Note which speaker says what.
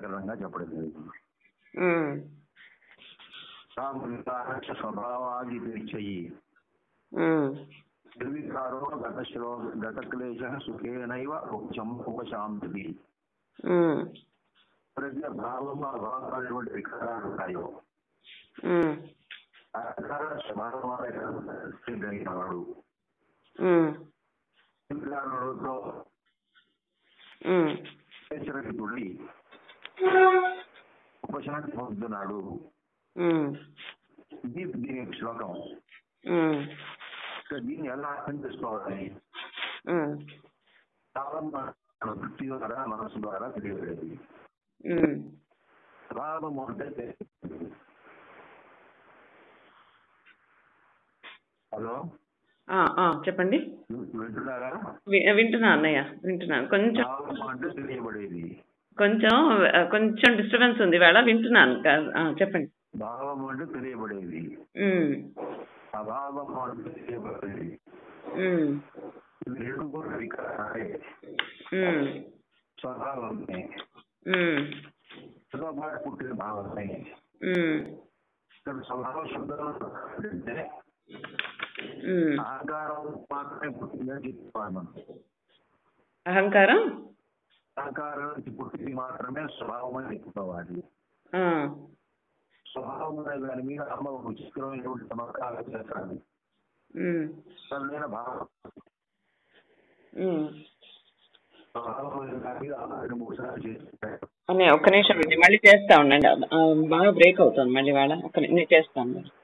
Speaker 1: ప్రకరణంగా చెప్పడం జరిగింది స్వభావాది
Speaker 2: ఉమ్,
Speaker 1: నిర్వికారో గత శ్లో గత క్లేశ సుఖేనైవ ఉపశం ఉపశాంతి. భావంలో అభావాలైనటువంటి వికారాలు ఉంటాయో.
Speaker 2: ఉమ్,
Speaker 1: ఆ ఉపశాంతి పొందుతున్నాడు. ఇది దీని శ్లోకం. దీన్ని ఎలా అర్థం చేసుకోవాలని చాలా మన వృత్తి ద్వారా మనసు ద్వారా తెలియలేదు. స్వభావం అంటే హలో?
Speaker 2: చెప్పండి.
Speaker 1: వింటున్నారా?
Speaker 2: వింటున్నా అన్నయ్య వింటున్నాను. కొంచెం
Speaker 1: అంటే తెలియబడేది.
Speaker 2: కొంచెం కొంచెం డిస్టర్బెన్స్ ఉంది. వేళ వింటున్నాను. చెప్పండి.
Speaker 1: భావం అంటే తెలియబడేది. అభావం అంటే తెలియబడేది. రెండు కూడా వికారాలే స్వభావమే. పుట్టిన భావమే. ఇక్కడ స్వభావ శుద్ధం అంటే
Speaker 2: ఉమ్.
Speaker 1: అహంకారం మాత్రమే పుట్టిందని చెప్తాను
Speaker 2: అహంకారం?
Speaker 1: అహంకారం నుంచి పుట్టింది మాత్రమే స్వభావం అని చెప్పుకోవాలి. స్వభావం అనే దాని మీద అమ్మ ఒక విచిత్రమైనటువంటి చమత్కారం చేస్తాను సరైన భావం.
Speaker 2: ఒక్క నిమిషం మళ్ళీ చేస్తా ఉండండి. బాగా బ్రేక్ అవుతుంది. మళ్ళీ వాళ్ళ ఒక్క ని- నేను చేస్తాను